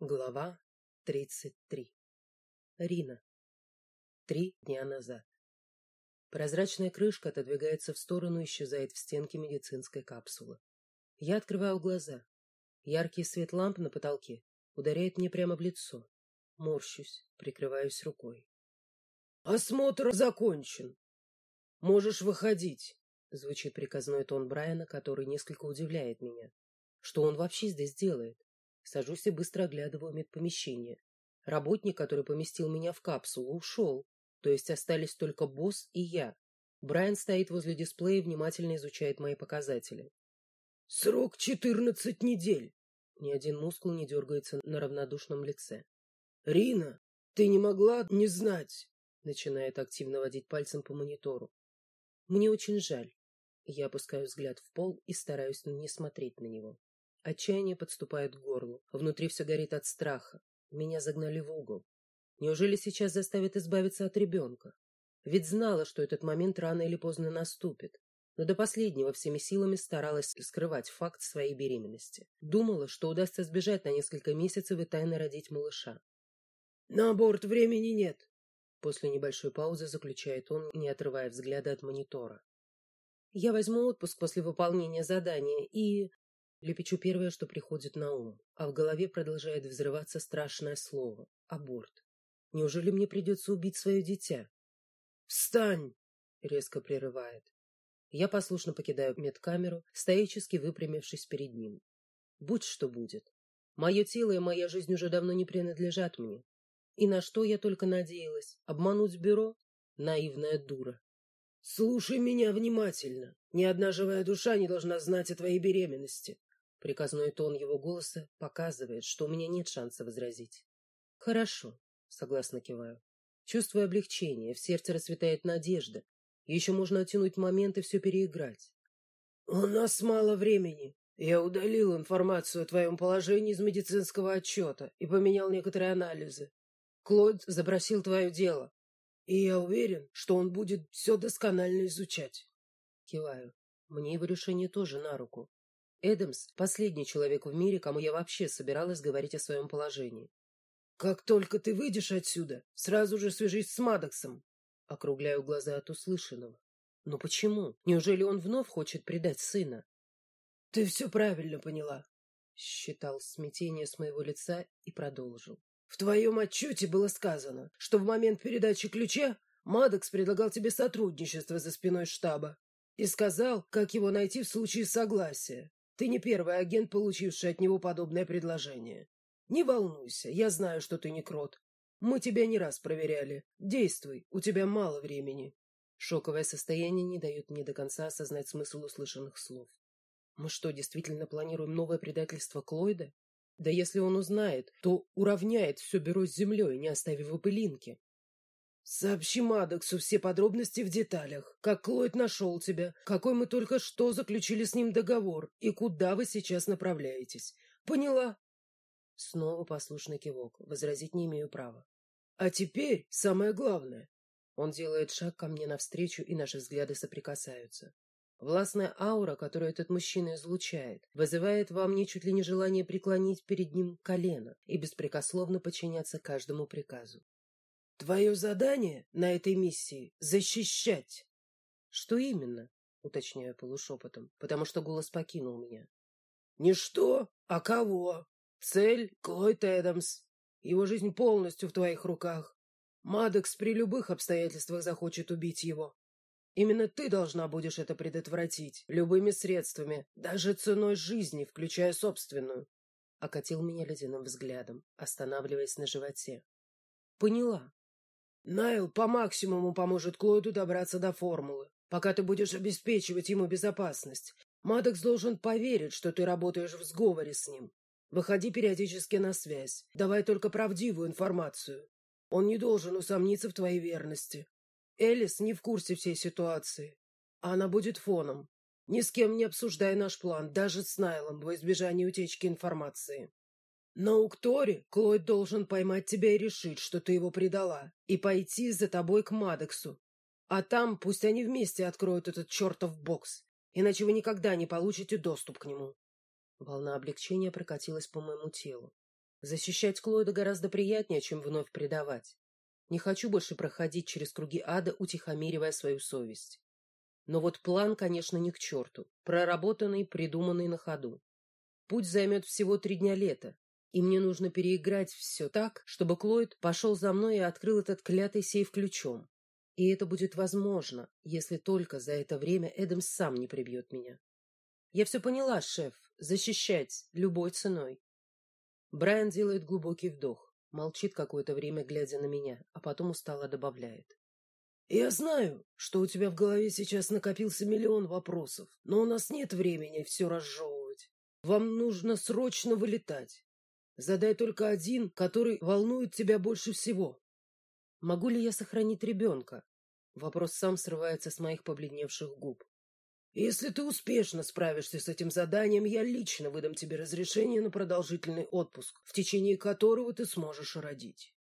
Глава 33. Рина. Три дня назад. Прозрачная крышка отодвигается в сторону и исчезает в стенке медицинской капсулы. Я открываю глаза. Яркий свет ламп на потолке ударяет мне прямо в лицо. Морщусь, прикрываюсь рукой. «Осмотр закончен. Можешь выходить», — звучит приказной тон Брайана, который несколько удивляет меня. Что он вообще здесь делает? Сажусь и быстро оглядываю медпомещение. Работник, который поместил меня в капсулу, ушел. То есть остались только босс и я. Брайан стоит возле дисплея и внимательно изучает мои показатели. «Срок четырнадцать недель!» Ни один мускул не дергается на равнодушном лице. «Рина, ты не могла не знать!» Начинает активно водить пальцем по монитору. «Мне очень жаль». Я опускаю взгляд в пол и стараюсь не смотреть на него. Отчаяние подступает к горлу. Внутри все горит от страха. Меня загнали в угол. Неужели сейчас заставят избавиться от ребенка? Ведь знала, что этот момент рано или поздно наступит. Но до последнего всеми силами старалась скрывать факт своей беременности. Думала, что удастся сбежать на несколько месяцев и тайно родить малыша. «На аборт времени нет!» После небольшой паузы заключает он, не отрывая взгляда от монитора. «Я возьму отпуск после выполнения задания и...» Лепечу первое, что приходит на ум, а в голове продолжает взрываться страшное слово — аборт. Неужели мне придется убить свое дитя? «Встань!» — резко прерывает. Я послушно покидаю медкамеру, стоически выпрямившись перед ним. Будь что будет. Мое тело и моя жизнь уже давно не принадлежат мне. И на что я только надеялась? Обмануть бюро? Наивная дура. «Слушай меня внимательно. Ни одна живая душа не должна знать о твоей беременности. Приказной тон его голоса показывает, что у меня нет шанса возразить. «Хорошо», — согласно киваю. Чувствую облегчение, в сердце расцветает надежда. Еще можно оттянуть момент и все переиграть. «У нас мало времени. Я удалил информацию о твоем положении из медицинского отчета и поменял некоторые анализы. Клод забросил твое дело, и я уверен, что он будет все досконально изучать». Киваю. Мне его решение тоже на руку. Эдамс — последний человек в мире, кому я вообще собиралась говорить о своем положении. «Как только ты выйдешь отсюда, сразу же свяжись с Мадоксом!» Округляю глаза от услышанного. «Но почему? Неужели он вновь хочет предать сына?» «Ты все правильно поняла», — считал смятение с моего лица и продолжил. «В твоем отчете было сказано, что в момент передачи ключа Мадокс предлагал тебе сотрудничество за спиной штаба и сказал, как его найти в случае согласия. Ты не первый агент, получивший от него подобное предложение. Не волнуйся, я знаю, что ты не крот. Мы тебя не раз проверяли. Действуй, у тебя мало времени. Шоковое состояние не дает мне до конца осознать смысл услышанных слов. Мы что, действительно планируем новое предательство Клойда? Да если он узнает, то уравняет все бюро с землей, не оставив и пылинки. Сообщи Мадоксу все подробности в деталях. Как Клойд нашел тебя, какой мы только что заключили с ним договор и куда вы сейчас направляетесь. Поняла? Снова послушный кивок. Возразить не имею права. А теперь самое главное. Он делает шаг ко мне навстречу, и наши взгляды соприкасаются. Властная аура, которую этот мужчина излучает, вызывает во мне чуть ли не желание преклонить перед ним колено и беспрекословно подчиняться каждому приказу. Твое задание на этой миссии — защищать. Что именно? Уточняю полушепотом, потому что голос покинул меня. Не что, а кого? Цель — Клойд Эдамс. Его жизнь полностью в твоих руках. Мадекс при любых обстоятельствах захочет убить его. Именно ты должна будешь это предотвратить, любыми средствами, даже ценой жизни, включая собственную. Окатил меня ледяным взглядом, останавливаясь на животе. Поняла. Найл по максимуму поможет Клойду добраться до формулы, пока ты будешь обеспечивать ему безопасность. Мадокс должен поверить, что ты работаешь в сговоре с ним. Выходи периодически на связь. Давай только правдивую информацию. Он не должен усомниться в твоей верности. Элис не в курсе всей ситуации. Она будет фоном. Ни с кем не обсуждай наш план, даже с Найлом, во избежание утечки информации. На Укторе Клойд должен поймать тебя и решить, что ты его предала, и пойти за тобой к Мадексу. А там пусть они вместе откроют этот чертов бокс, иначе вы никогда не получите доступ к нему. Волна облегчения прокатилась по моему телу. Защищать Клойда гораздо приятнее, чем вновь предавать. Не хочу больше проходить через круги ада, утихомиривая свою совесть. Но вот план, конечно, не к черту. Проработанный, придуманный на ходу. Путь займет всего три дня лета, и мне нужно переиграть все так, чтобы Клойд пошел за мной и открыл этот клятый сейф ключом. И это будет возможно, если только за это время Эдамс сам не прибьет меня. Я все поняла, шеф. Защищать любой ценой. Брайан делает глубокий вдох, молчит какое-то время, глядя на меня, а потом устало добавляет. «Я знаю, что у тебя в голове сейчас накопился миллион вопросов, но у нас нет времени все разжевывать. Вам нужно срочно вылетать. Задай только один, который волнует тебя больше всего. Могу ли я сохранить ребенка? Вопрос сам срывается с моих побледневших губ. Если ты успешно справишься с этим заданием, я лично выдам тебе разрешение на продолжительный отпуск, в течение которого ты сможешь родить.